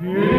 Yeah.